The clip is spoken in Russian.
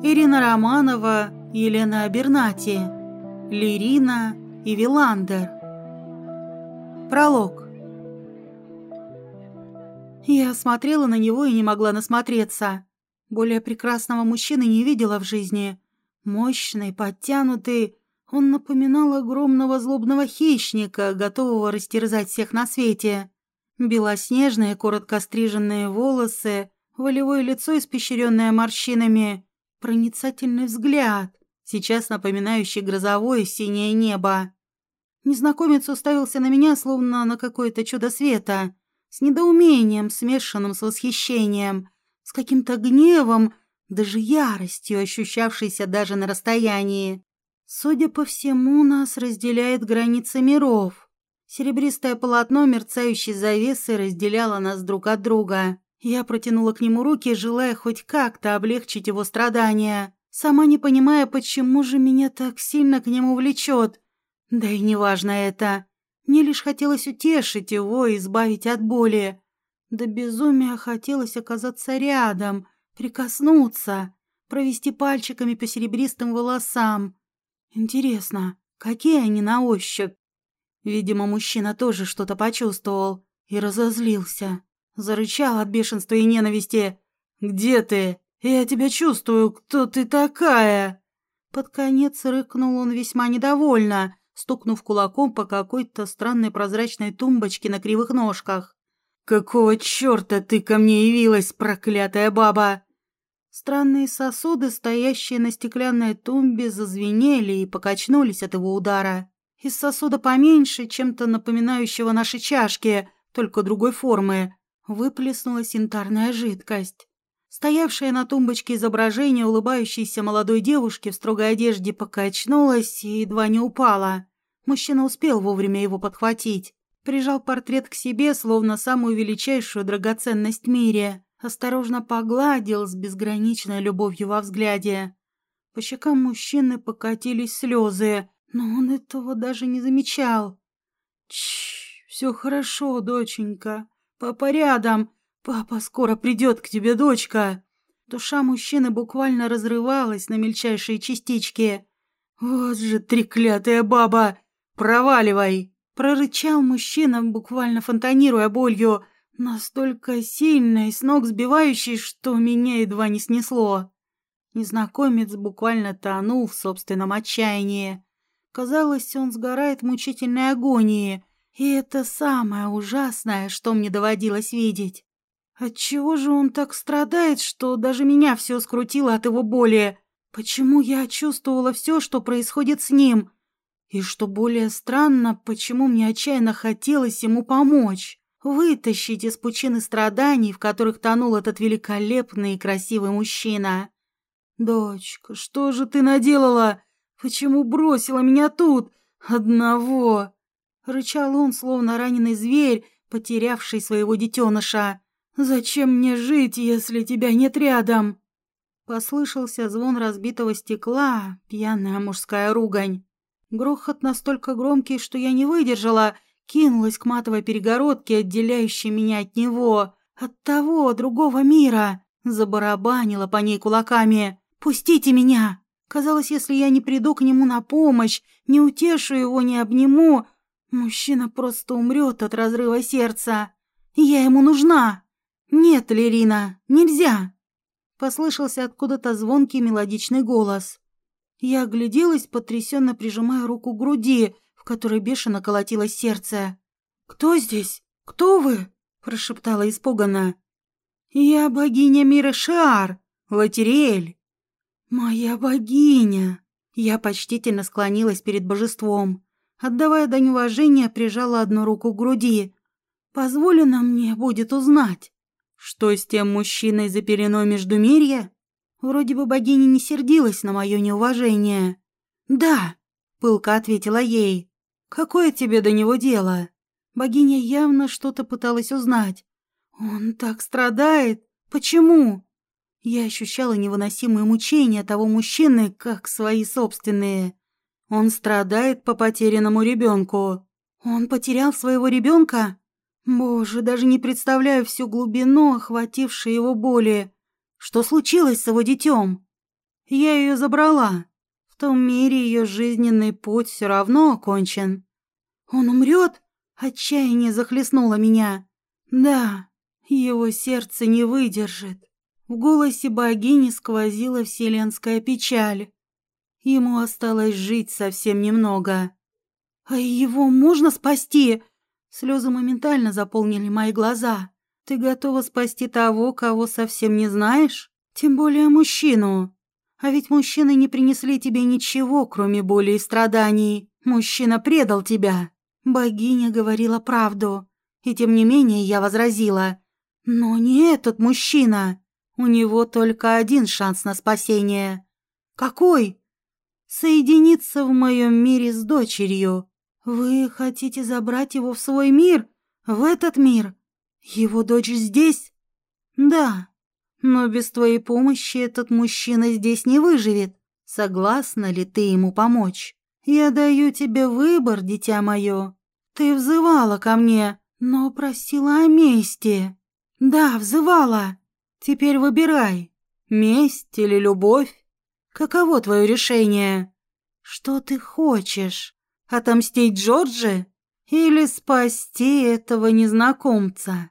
Ирина Романова, Елена Абернати, Лирина и Виландер. Пролог. Я смотрела на него и не могла насмотреться. Более прекрасного мужчины не видела в жизни. Мощный, подтянутый, он напоминал огромного злобного хищника, готового растерзать всех на свете. Белоснежные, коротко стриженные волосы, волевое лицо, испещренное морщинами, проницательный взгляд, сейчас напоминающий грозовое синее небо. Незнакомец уставился на меня, словно на какое-то чудо света, с недоумением, смешанным с восхищением, с каким-то гневом, даже яростью, ощущавшейся даже на расстоянии. Судя по всему, нас разделяет граница миров. Серебристое полотно мерцающей завесы разделяло нас друг от друга. Я протянула к нему руки, желая хоть как-то облегчить его страдания, сама не понимая, почему же меня так сильно к нему влечет. Да и неважно это. Мне лишь хотелось утешить его и избавить от боли. До безумия хотелось оказаться рядом, прикоснуться, провести пальчиками по серебристым волосам. Интересно, какие они на ощупь? Видимо, мужчина тоже что-то почувствовал и разозлился. Зарычал от бешенства и ненависти. «Где ты? Я тебя чувствую. Кто ты такая?» Под конец рыкнул он весьма недовольно, стукнув кулаком по какой-то странной прозрачной тумбочке на кривых ножках. «Какого черта ты ко мне явилась, проклятая баба?» Странные сосуды, стоящие на стеклянной тумбе, зазвенели и покачнулись от его удара. Из сосуда поменьше, чем-то напоминающего наши чашки, только другой формы, выплеснулась янтарная жидкость. Стоявшее на тумбочке изображение улыбающейся молодой девушки в строгой одежде покачнулось и едва не упало. Мужчина успел вовремя его подхватить. Прижал портрет к себе, словно самую величайшую драгоценность в мире. Осторожно погладил с безграничной любовью во взгляде. По щекам мужчины покатились слезы, но он этого даже не замечал. «Чш, все хорошо, доченька. Папа рядом. Папа скоро придет к тебе, дочка». Душа мужчины буквально разрывалась на мельчайшие частички. «Вот же треклятая баба! Проваливай!» Прорычал мужчина, буквально фонтанируя болью, настолько сильной, с ног сбивающей, что меня едва не снесло. Незнакомец буквально тонул в собственном отчаянии. Казалось, он сгорает в мучительной агонии, и это самое ужасное, что мне доводилось видеть. Отчего же он так страдает, что даже меня все скрутило от его боли? Почему я чувствовала все, что происходит с ним? И что более странно, почему мне отчаянно хотелось ему помочь, вытащить из пучины страданий, в которых тонул этот великолепный и красивый мужчина. «Дочка, что же ты наделала? Почему бросила меня тут? Одного?» Рычал он, словно раненый зверь, потерявший своего детеныша. «Зачем мне жить, если тебя нет рядом?» Послышался звон разбитого стекла, пьяная мужская ругань. Грохот настолько громкий, что я не выдержала, кинулась к матовой перегородке, отделяющей меня от него, от того другого мира. Забарабанила по ней кулаками. «Пустите меня!» Казалось, если я не приду к нему на помощь, не утешу его, не обниму, мужчина просто умрет от разрыва сердца. Я ему нужна. Нет, Лерина, нельзя. Послышался откуда-то звонкий мелодичный голос. Я огляделась, потрясенно прижимая руку к груди, в которой бешено колотилось сердце. «Кто здесь? Кто вы?» – прошептала испуганно. «Я богиня мира Шиар, Латериэль». «Моя богиня!» Я почтительно склонилась перед божеством. Отдавая дань уважения, прижала одну руку к груди. «Позволено мне будет узнать, что с тем мужчиной за пеленой Междумирья?» Вроде бы богиня не сердилась на мое неуважение. «Да», — пылко ответила ей. «Какое тебе до него дело?» Богиня явно что-то пыталась узнать. «Он так страдает? Почему?» Я ощущала невыносимые мучения того мужчины, как свои собственные. Он страдает по потерянному ребенку. Он потерял своего ребенка? Боже, даже не представляю всю глубину охватившей его боли. Что случилось с его детем? Я ее забрала. В том мире ее жизненный путь все равно окончен. Он умрет? Отчаяние захлестнуло меня. Да, его сердце не выдержит. В голосе богини сквозила вселенская печаль. Ему осталось жить совсем немного. А его можно спасти? Слезы моментально заполнили мои глаза. Ты готова спасти того, кого совсем не знаешь? Тем более мужчину. А ведь мужчины не принесли тебе ничего, кроме боли и страданий. Мужчина предал тебя. Богиня говорила правду. И тем не менее я возразила. Но не этот мужчина. У него только один шанс на спасение. Какой? Соединиться в моем мире с дочерью. Вы хотите забрать его в свой мир? В этот мир? Его дочь здесь? Да. Но без твоей помощи этот мужчина здесь не выживет. Согласна ли ты ему помочь? Я даю тебе выбор, дитя мое. Ты взывала ко мне, но просила о мести. Да, взывала. Теперь выбирай, месть или любовь. Каково твое решение? Что ты хочешь? Отомстить Джорджи или спасти этого незнакомца?